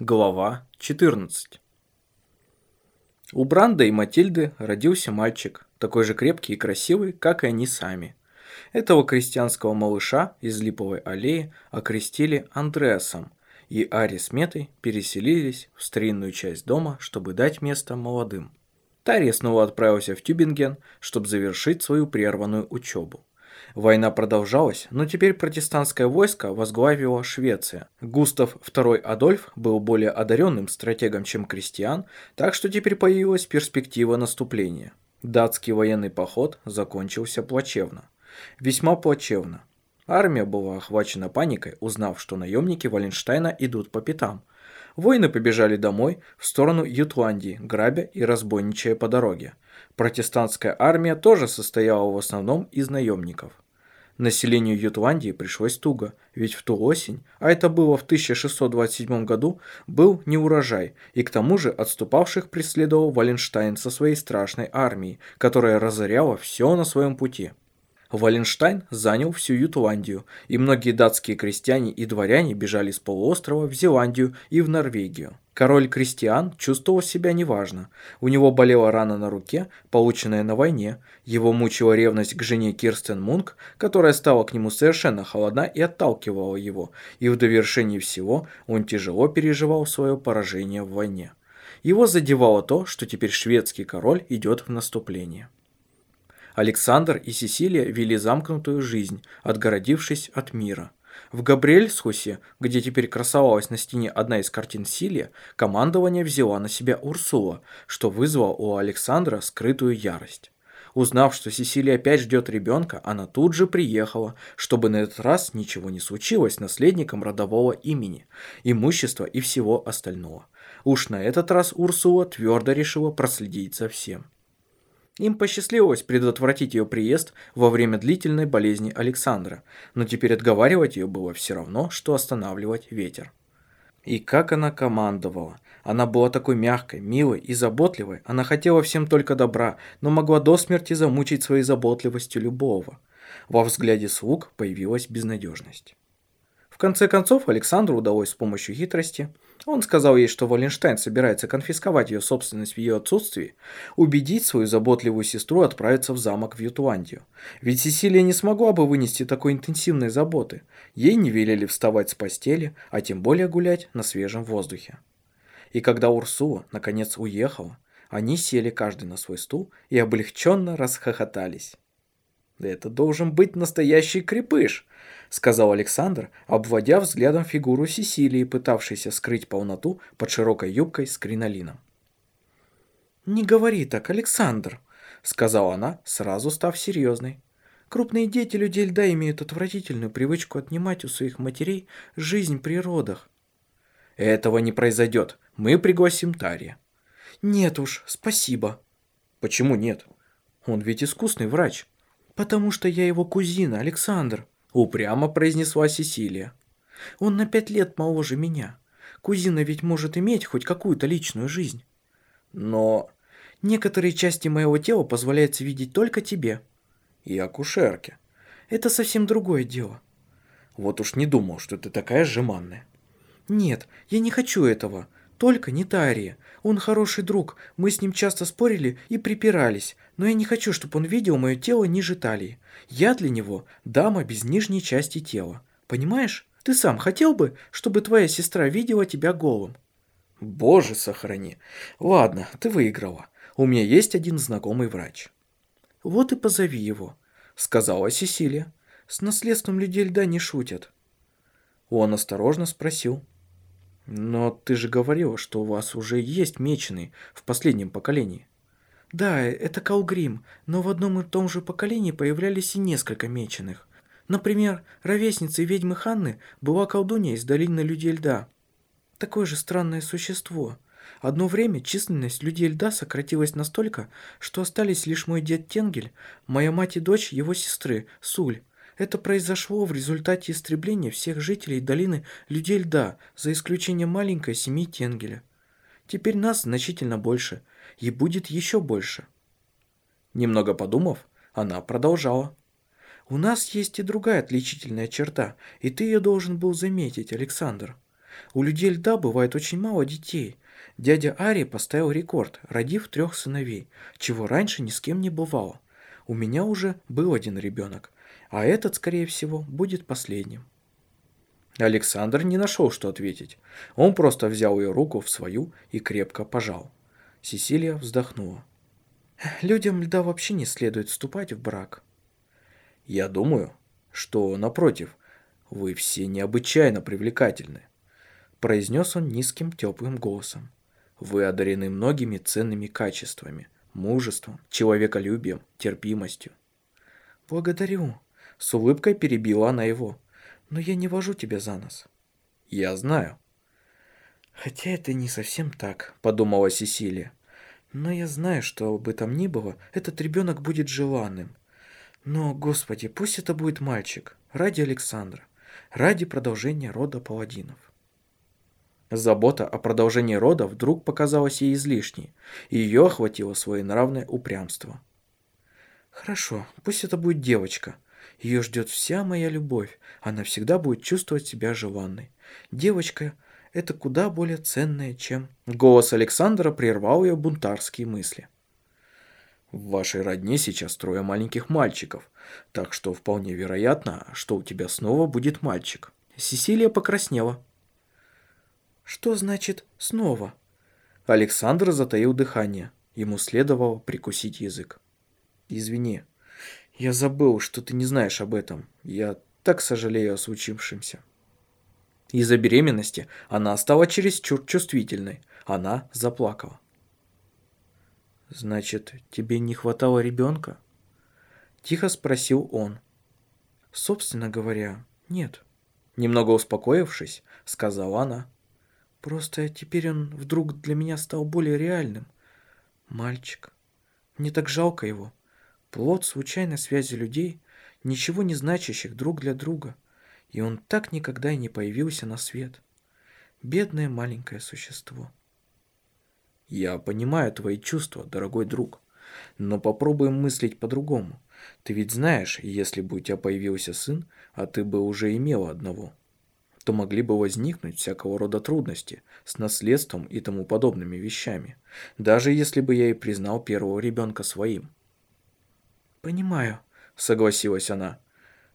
Глава 14 У Бранда и Матильды родился мальчик, такой же крепкий и красивый, как и они сами. Этого крестьянского малыша из Липовой аллеи окрестили Андреасом, и Ари с Метой переселились в старинную часть дома, чтобы дать место молодым. Тария снова отправился в Тюбинген, чтобы завершить свою прерванную учебу. Война продолжалась, но теперь протестантское войско возглавила Швеция. Густав II Адольф был более одаренным стратегом, чем Кристиан, так что теперь появилась перспектива наступления. Датский военный поход закончился плачевно. Весьма плачевно. Армия была охвачена паникой, узнав, что наемники Валенштейна идут по пятам. Воины побежали домой, в сторону Ютландии, грабя и разбойничая по дороге. Протестантская армия тоже состояла в основном из наемников. Населению Ютландии пришлось туго, ведь в ту осень, а это было в 1627 году, был неурожай, и к тому же отступавших преследовал Валенштайн со своей страшной армией, которая разоряла все на своем пути. Валенштайн занял всю Ютландию, и многие датские крестьяне и дворяне бежали с полуострова в Зеландию и в Норвегию. Король Кристиан чувствовал себя неважно. У него болела рана на руке, полученная на войне. Его мучила ревность к жене Кирстен Мунк, которая стала к нему совершенно холодна и отталкивала его. И в довершении всего он тяжело переживал свое поражение в войне. Его задевало то, что теперь шведский король идет в наступление. Александр и Сесилия вели замкнутую жизнь, отгородившись от мира. В Габриэльсхусе, где теперь красовалась на стене одна из картин Силия, командование взяла на себя Урсула, что вызвало у Александра скрытую ярость. Узнав, что Сесилия опять ждет ребенка, она тут же приехала, чтобы на этот раз ничего не случилось наследником родового имени, имущества и всего остального. Уж на этот раз Урсула твердо решила проследить за всем. Им посчастливилось предотвратить ее приезд во время длительной болезни Александра, но теперь отговаривать ее было все равно, что останавливать ветер. И как она командовала. Она была такой мягкой, милой и заботливой. Она хотела всем только добра, но могла до смерти замучить своей заботливостью любого. Во взгляде слуг появилась безнадежность. В конце концов, Александру удалось с помощью хитрости, он сказал ей, что Валенштайн собирается конфисковать ее собственность в ее отсутствии, убедить свою заботливую сестру отправиться в замок в Ютландию. Ведь Сесилия не смогла бы вынести такой интенсивной заботы. Ей не велели вставать с постели, а тем более гулять на свежем воздухе. И когда Урсула наконец уехала, они сели каждый на свой стул и облегченно расхохотались. «Это должен быть настоящий крепыш», — сказал Александр, обводя взглядом фигуру Сесилии, пытавшейся скрыть полноту под широкой юбкой с кринолином. «Не говори так, Александр», — сказала она, сразу став серьезной. «Крупные дети людей льда имеют отвратительную привычку отнимать у своих матерей жизнь при родах». «Этого не произойдет. Мы пригласим Тария». «Нет уж, спасибо». «Почему нет? Он ведь искусный врач». «Потому что я его кузина, Александр», – упрямо произнесла Сесилия. «Он на пять лет моложе меня. Кузина ведь может иметь хоть какую-то личную жизнь». «Но некоторые части моего тела позволяется видеть только тебе». «И акушерке». «Это совсем другое дело». «Вот уж не думал, что ты такая жеманная». «Нет, я не хочу этого. Только не Тария. Он хороший друг, мы с ним часто спорили и припирались, но я не хочу, чтобы он видел мое тело ниже талии. Я для него дама без нижней части тела. Понимаешь? Ты сам хотел бы, чтобы твоя сестра видела тебя голым?» «Боже, сохрани. Ладно, ты выиграла. У меня есть один знакомый врач». «Вот и позови его», — сказала Сесилия. «С наследством людей льда не шутят». Он осторожно спросил. Но ты же говорила, что у вас уже есть меченый в последнем поколении. Да, это Калгрим, но в одном и том же поколении появлялись и несколько меченых. Например, ровесницей ведьмы Ханны была колдунья из долины людей льда. Такое же странное существо. Одно время численность людей льда сократилась настолько, что остались лишь мой дед Тенгель, моя мать и дочь его сестры, Суль, это произошло в результате истребления всех жителей долины людей льда, за исключением маленькой семьи Тенгеля. Теперь нас значительно больше, и будет еще больше. Немного подумав, она продолжала. У нас есть и другая отличительная черта, и ты ее должен был заметить, Александр. У людей льда бывает очень мало детей. Дядя Ари поставил рекорд, родив трех сыновей, чего раньше ни с кем не бывало. У меня уже был один ребенок, а этот, скорее всего, будет последним. Александр не нашел, что ответить. Он просто взял ее руку в свою и крепко пожал. Сесилия вздохнула. Людям льда вообще не следует вступать в брак. Я думаю, что, напротив, вы все необычайно привлекательны, произнес он низким теплым голосом. Вы одарены многими ценными качествами, мужеством, человеколюбием, терпимостью. Благодарю. С улыбкой перебила она его. Но я не вожу тебя за нос. Я знаю. Хотя это не совсем так, подумала Сесилия. Но я знаю, что бы там ни было, этот ребенок будет желанным. Но, господи, пусть это будет мальчик. Ради Александра. Ради продолжения рода паладинов. Забота о продолжении рода вдруг показалась ей излишней, и ее охватило своенравное упрямство. «Хорошо, пусть это будет девочка. Ее ждет вся моя любовь. Она всегда будет чувствовать себя желанной. Девочка это куда более ценное, чем... Голос Александра прервал ее бунтарские мысли. В вашей родне сейчас трое маленьких мальчиков, так что вполне вероятно, что у тебя снова будет мальчик. Сесилия покраснела. Что значит «снова»? Александр затаил дыхание. Ему следовало прикусить язык. Извини, я забыл, что ты не знаешь об этом. Я так сожалею о случившемся. Из-за беременности она стала чересчур чувствительной. Она заплакала. «Значит, тебе не хватало ребенка?» Тихо спросил он. «Собственно говоря, нет». Немного успокоившись, сказала она. «Просто теперь он вдруг для меня стал более реальным. Мальчик. Мне так жалко его. Плод случайной связи людей, ничего не значащих друг для друга и он так никогда и не появился на свет. Бедное маленькое существо. Я понимаю твои чувства, дорогой друг, но попробуем мыслить по-другому. Ты ведь знаешь, если бы у тебя появился сын, а ты бы уже имел одного, то могли бы возникнуть всякого рода трудности с наследством и тому подобными вещами, даже если бы я и признал первого ребенка своим. «Понимаю», — согласилась она,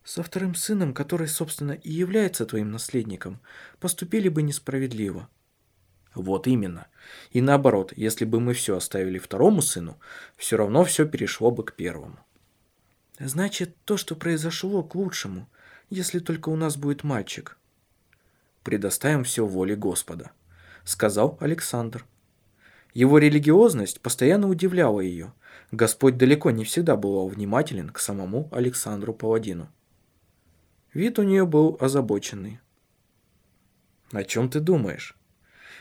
со вторым сыном, который, собственно, и является твоим наследником, поступили бы несправедливо. Вот именно. И наоборот, если бы мы все оставили второму сыну, все равно все перешло бы к первому. Значит, то, что произошло, к лучшему, если только у нас будет мальчик. Предоставим все воле Господа, сказал Александр. Его религиозность постоянно удивляла ее. Господь далеко не всегда был внимателен к самому Александру Паладину. Вид у нее был озабоченный. «О чем ты думаешь?»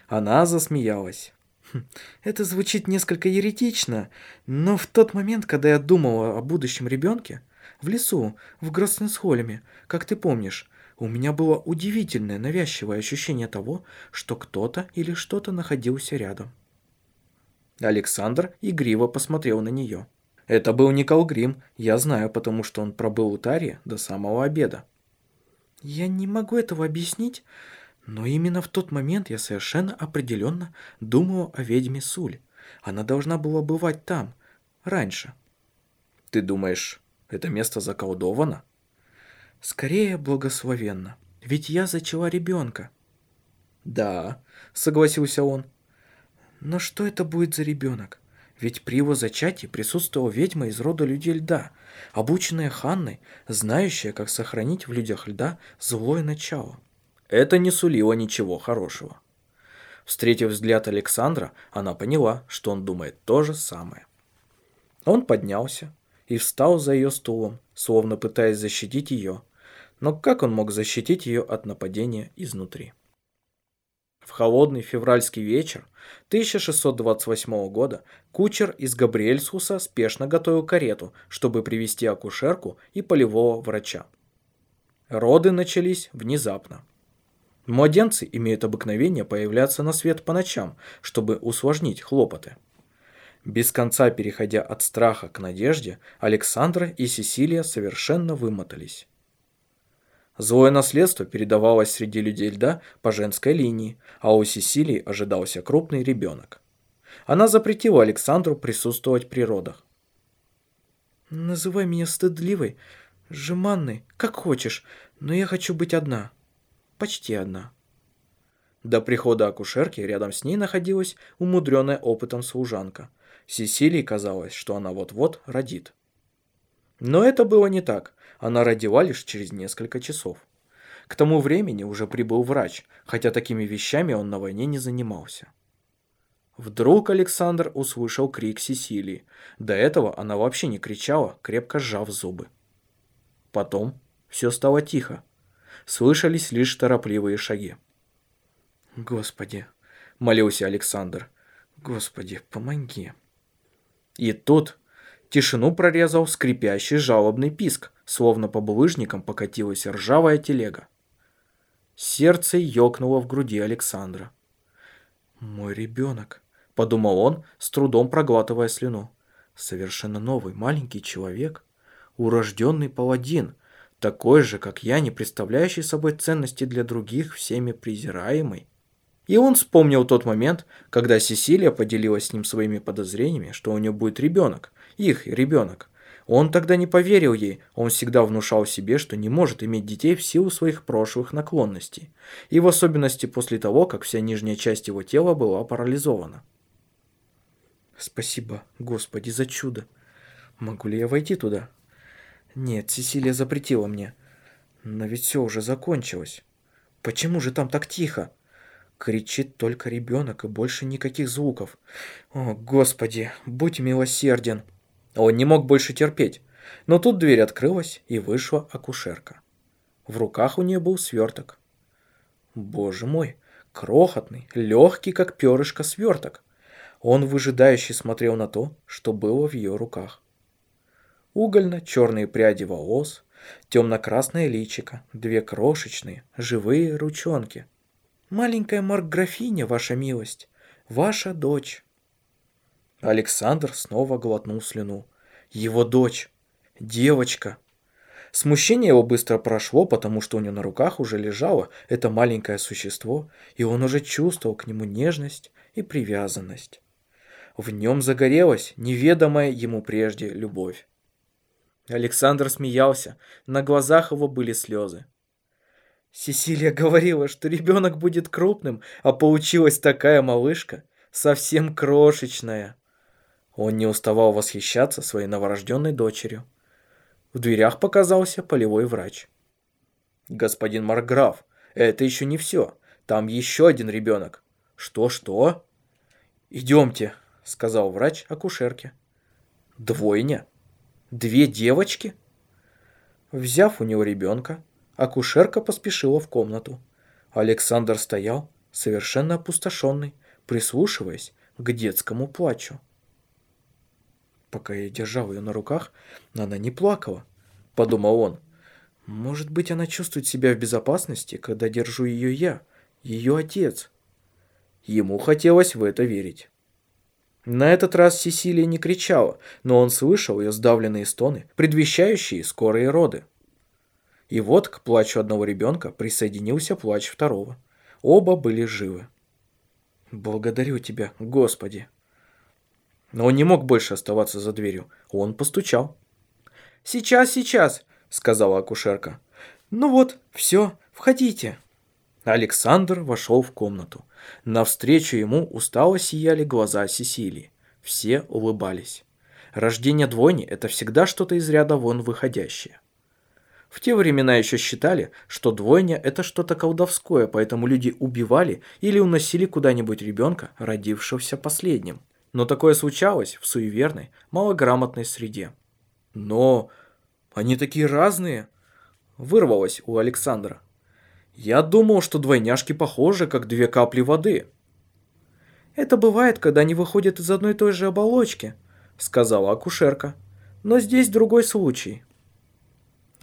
Она засмеялась. «Хм, «Это звучит несколько еретично, но в тот момент, когда я думала о будущем ребенке, в лесу, в Гроссенсхольме, как ты помнишь, у меня было удивительное навязчивое ощущение того, что кто-то или что-то находился рядом». Александр игриво посмотрел на нее. «Это был не Калгрим, я знаю, потому что он пробыл у Тари до самого обеда». Я не могу этого объяснить, но именно в тот момент я совершенно определенно думаю о ведьме Суль. Она должна была бывать там, раньше. Ты думаешь, это место заколдовано? Скорее благословенно, ведь я зачала ребенка. Да, согласился он. Но что это будет за ребенок? Ведь при его зачатии присутствовала ведьма из рода людей льда, обученная Ханной, знающая, как сохранить в людях льда злое начало. Это не сулило ничего хорошего. Встретив взгляд Александра, она поняла, что он думает то же самое. Он поднялся и встал за ее стулом, словно пытаясь защитить ее. Но как он мог защитить ее от нападения изнутри? В холодный февральский вечер 1628 года кучер из Габриэльсхуса спешно готовил карету, чтобы привести акушерку и полевого врача. Роды начались внезапно. Младенцы имеют обыкновение появляться на свет по ночам, чтобы усложнить хлопоты. Без конца переходя от страха к надежде, Александра и Сесилия совершенно вымотались. Злое наследство передавалось среди людей льда по женской линии, а у Сесилии ожидался крупный ребенок. Она запретила Александру присутствовать при родах. «Называй меня стыдливой, жеманной, как хочешь, но я хочу быть одна. Почти одна». До прихода акушерки рядом с ней находилась умудренная опытом служанка. Сесилии казалось, что она вот-вот родит. Но это было не так. Она родила лишь через несколько часов. К тому времени уже прибыл врач, хотя такими вещами он на войне не занимался. Вдруг Александр услышал крик Сесилии. До этого она вообще не кричала, крепко сжав зубы. Потом все стало тихо. Слышались лишь торопливые шаги. «Господи!» – молился Александр. «Господи, помоги!» И тут тишину прорезал скрипящий жалобный писк, словно по булыжникам покатилась ржавая телега. Сердце ёкнуло в груди Александра. «Мой ребенок», – подумал он, с трудом проглатывая слюну. «Совершенно новый маленький человек, урожденный паладин, такой же, как я, не представляющий собой ценности для других, всеми презираемый. И он вспомнил тот момент, когда Сесилия поделилась с ним своими подозрениями, что у нее будет ребенок, их ребенок. Он тогда не поверил ей, он всегда внушал себе, что не может иметь детей в силу своих прошлых наклонностей, и в особенности после того, как вся нижняя часть его тела была парализована. «Спасибо, Господи, за чудо. Могу ли я войти туда?» «Нет, Сесилия запретила мне. Но ведь все уже закончилось. Почему же там так тихо?» Кричит только ребенок и больше никаких звуков. О, Господи, будь милосерден. Он не мог больше терпеть. Но тут дверь открылась, и вышла акушерка. В руках у нее был сверток. Боже мой, крохотный, легкий, как перышко сверток. Он выжидающе смотрел на то, что было в ее руках. Угольно-черные пряди волос, темно-красное личико, две крошечные, живые ручонки. Маленькая Марк-графиня, ваша милость, ваша дочь». Александр снова глотнул слюну. Его дочь. Девочка. Смущение его быстро прошло, потому что у него на руках уже лежало это маленькое существо, и он уже чувствовал к нему нежность и привязанность. В нем загорелась неведомая ему прежде любовь. Александр смеялся, на глазах его были слезы. Сесилия говорила, что ребенок будет крупным, а получилась такая малышка, совсем крошечная. Он не уставал восхищаться своей новорожденной дочерью. В дверях показался полевой врач. «Господин Марграф, это еще не все. Там еще один ребенок». «Что-что?» «Идемте», — сказал врач акушерке. «Двойня? Две девочки?» Взяв у него ребенка, Акушерка поспешила в комнату. Александр стоял, совершенно опустошенный, прислушиваясь к детскому плачу. Пока я держал ее на руках, она не плакала, подумал он. Может быть, она чувствует себя в безопасности, когда держу ее я, ее отец. Ему хотелось в это верить. На этот раз Сесилия не кричала, но он слышал ее сдавленные стоны, предвещающие скорые роды. И вот к плачу одного ребенка присоединился плач второго. Оба были живы. «Благодарю тебя, Господи!» Но он не мог больше оставаться за дверью. Он постучал. «Сейчас, сейчас!» — сказала акушерка. «Ну вот, все, входите!» Александр вошел в комнату. Навстречу ему устало сияли глаза Сесилии. Все улыбались. Рождение двойни – это всегда что-то из ряда вон выходящее. В те времена еще считали, что двойня – это что-то колдовское, поэтому люди убивали или уносили куда-нибудь ребенка, родившегося последним. Но такое случалось в суеверной, малограмотной среде. Но они такие разные, вырвалось у Александра. Я думал, что двойняшки похожи, как две капли воды. Это бывает, когда они выходят из одной и той же оболочки, сказала акушерка. Но здесь другой случай.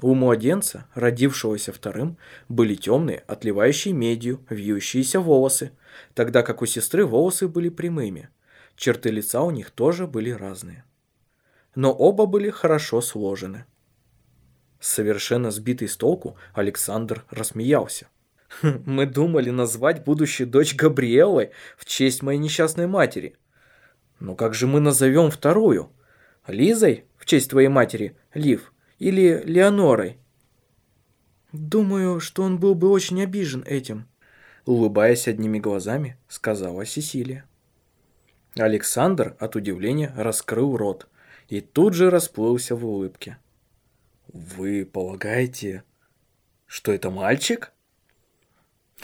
У младенца, родившегося вторым, были темные, отливающие медью, вьющиеся волосы, тогда как у сестры волосы были прямыми. Черты лица у них тоже были разные. Но оба были хорошо сложены. Совершенно сбитый с толку, Александр рассмеялся. «Мы думали назвать будущую дочь Габриэлой в честь моей несчастной матери. Но как же мы назовем вторую? Лизой в честь твоей матери, Лив, или Леонорой?» «Думаю, что он был бы очень обижен этим», улыбаясь одними глазами, сказала Сесилия. Александр от удивления раскрыл рот и тут же расплылся в улыбке. «Вы полагаете, что это мальчик?»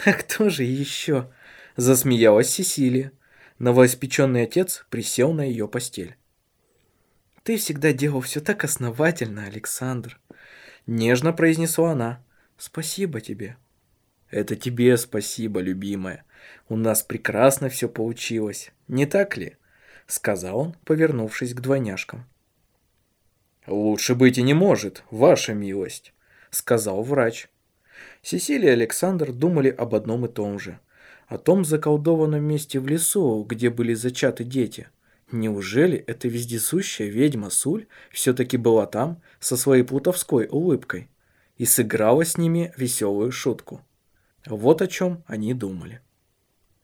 «А кто же еще?» – засмеялась Сесилия. Новоиспеченный отец присел на ее постель. «Ты всегда делал все так основательно, Александр», – нежно произнесла она. «Спасибо тебе». «Это тебе спасибо, любимая. У нас прекрасно все получилось, не так ли?» – сказал он, повернувшись к двойняшкам. «Лучше быть и не может, ваша милость», — сказал врач. Сесилия и Александр думали об одном и том же. О том заколдованном месте в лесу, где были зачаты дети. Неужели эта вездесущая ведьма Суль все-таки была там со своей плутовской улыбкой и сыграла с ними веселую шутку? Вот о чем они думали.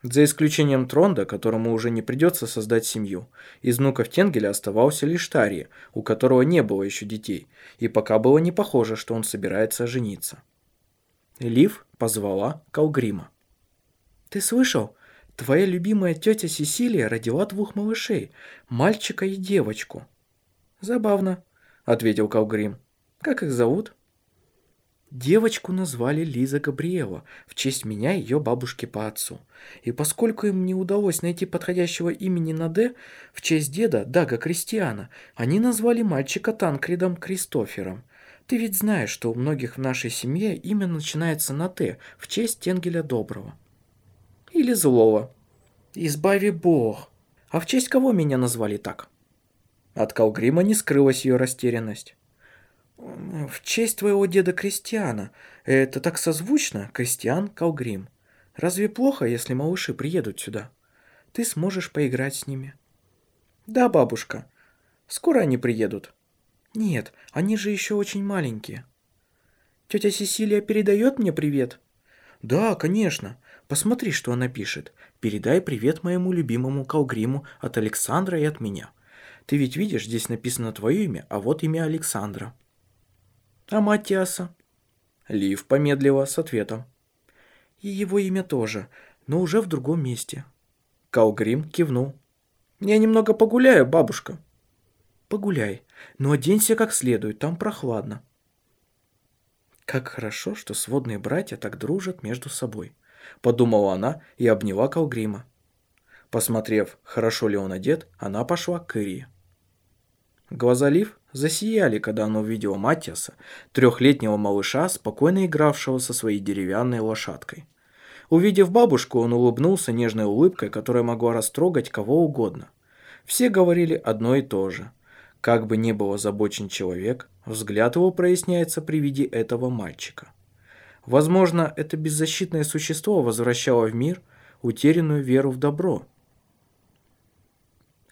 За исключением Тронда, которому уже не придется создать семью, из внуков Тенгеля оставался лишь Тария, у которого не было еще детей, и пока было не похоже, что он собирается жениться. Лив позвала Калгрима. «Ты слышал? Твоя любимая тетя Сесилия родила двух малышей, мальчика и девочку». «Забавно», — ответил Калгрим. «Как их зовут?» Девочку назвали Лиза Габриэла в честь меня и ее бабушки по отцу. И поскольку им не удалось найти подходящего имени на «Д» в честь деда Дага Кристиана, они назвали мальчика Танкридом Кристофером. Ты ведь знаешь, что у многих в нашей семье имя начинается на «Т» в честь Тенгеля Доброго. Или Злого. Избави Бог. А в честь кого меня назвали так? От Калгрима не скрылась ее растерянность. В честь твоего деда Кристиана. Это так созвучно, Кристиан Калгрим. Разве плохо, если малыши приедут сюда? Ты сможешь поиграть с ними. Да, бабушка. Скоро они приедут. Нет, они же еще очень маленькие. Тетя Сесилия передает мне привет? Да, конечно. Посмотри, что она пишет. Передай привет моему любимому Калгриму от Александра и от меня. Ты ведь видишь, здесь написано твое имя, а вот имя Александра. А Матиаса? Лив помедлила с ответом. И его имя тоже, но уже в другом месте. Калгрим кивнул. Я немного погуляю, бабушка. Погуляй, но оденься как следует, там прохладно. Как хорошо, что сводные братья так дружат между собой, подумала она и обняла Калгрима. Посмотрев, хорошо ли он одет, она пошла к Ири. Глаза Лив засияли, когда она увидела Матиаса, трехлетнего малыша, спокойно игравшего со своей деревянной лошадкой. Увидев бабушку, он улыбнулся нежной улыбкой, которая могла растрогать кого угодно. Все говорили одно и то же. Как бы ни был озабочен человек, взгляд его проясняется при виде этого мальчика. Возможно, это беззащитное существо возвращало в мир утерянную веру в добро –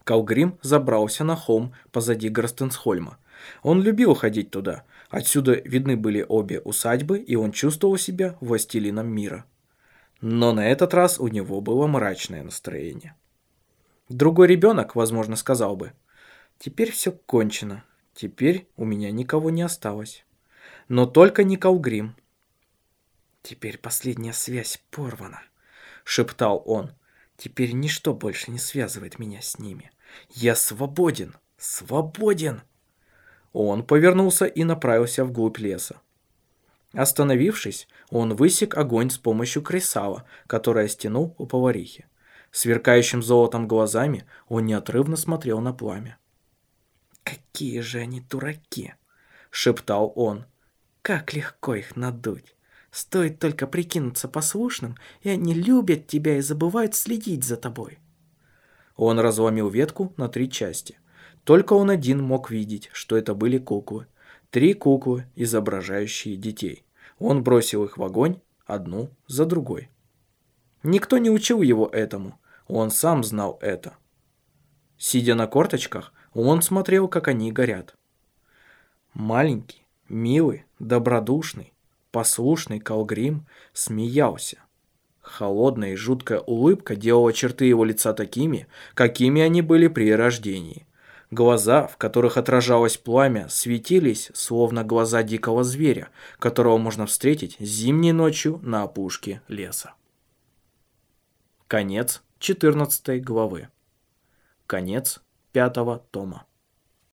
Калгрим забрался на холм позади Гростенсхольма. Он любил ходить туда. Отсюда видны были обе усадьбы, и он чувствовал себя властелином мира. Но на этот раз у него было мрачное настроение. Другой ребенок, возможно, сказал бы, «Теперь все кончено. Теперь у меня никого не осталось». Но только не Калгрим. «Теперь последняя связь порвана», — шептал он. «Теперь ничто больше не связывает меня с ними. Я свободен, свободен. Он повернулся и направился вглубь леса. Остановившись, он высек огонь с помощью кресала, которое стянул у поварихи. Сверкающим золотом глазами он неотрывно смотрел на пламя. «Какие же они дураки!» — шептал он. «Как легко их надуть! Стоит только прикинуться послушным, и они любят тебя и забывают следить за тобой». Он разломил ветку на три части. Только он один мог видеть, что это были куклы. Три куклы, изображающие детей. Он бросил их в огонь, одну за другой. Никто не учил его этому, он сам знал это. Сидя на корточках, он смотрел, как они горят. Маленький, милый, Добродушный, послушный Калгрим смеялся. Холодная и жуткая улыбка делала черты его лица такими, какими они были при рождении. Глаза, в которых отражалось пламя, светились, словно глаза дикого зверя, которого можно встретить зимней ночью на опушке леса. Конец 14 главы. Конец пятого тома.